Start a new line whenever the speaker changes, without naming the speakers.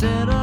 said